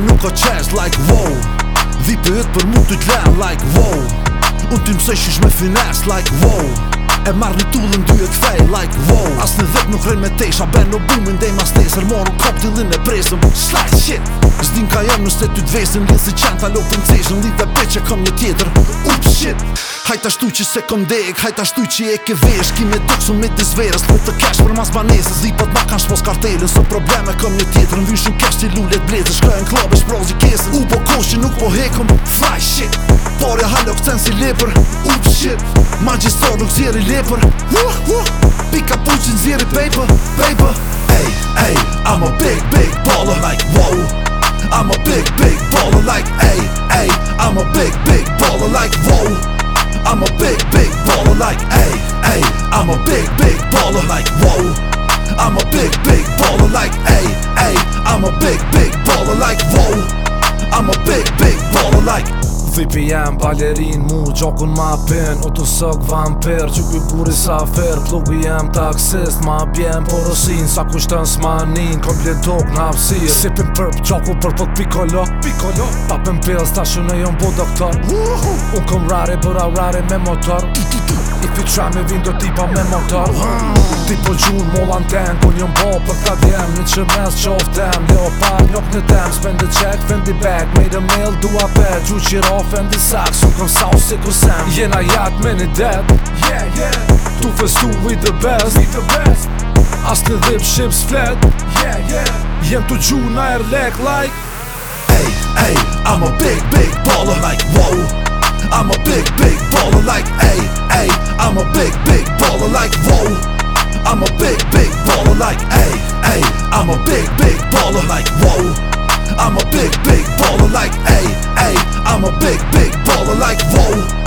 nuk o qes like wow Dhi për jetë për mund t'u t'lem, like wow Unë t'i se shish me finesse like wow E marrë një tullin dy e t'fej like wow As në dhek nuk rrejnë me tesha Ben në bumin dhej ma steser Moru kop t'i dhin e presëm Slash shit Zdin ka jam nëse t'u t'vesin Lidh si qenë t'alo t'im t'eshen Lidh dhe bitch që kom një tjetër Ups shit Hajt ashtu që se kom deg Hajt ashtu që e ke vesh Ki me doksu me disveres Lidh të cash për mas banese Zdi kash pos kartelën probleme këm një tjetër Në vyshën i lulet lullet bletë Shkoj në klab e shprozi kesën U po koshi nuk po hekëm Fly shit Pare halok cen si lepër Up shit Ma gjistor nuk zjeri lepër uh, uh. Pika puqin zjeri paper Paper Ej, ej I'm a big, big baller Like wow I'm a big, big baller Like ej, ej I'm a big, big baller Like wow I'm a big, big baller Like ej, ej I'm a big, big baller Like wow I'm a big, big baller like, a, am a big, big jem, balerin, mu, gjokun ma pin U të sëk vampir, që kuj kuri sa fer Plugu jem taksist, ma bjem porosin Sa kushtën s'manin, kom po bje dok n'apsir Sipin përp, gjokun për pot pikolo Pikolo Papen pill, sta shu në jom bu doktor Unë këm rari, bëra rari me motor If you try me vindo tipa me motor Ti po gjun mola në ten Kun jom po për ka djem Një që mes qoftem Leopard njok në tem Spend the check, fend the bag Made a mail, dua pet Gju qiro off and this act so come south sick of sam Jena jat me në det Yeah, yeah Tu festu with the best With the best As të dhip ships flat Yeah, yeah Jem të gju na er lek like Hey, hey I'm a big, big baller like wow I'm a big, big baller like hey Big, big baller like whoa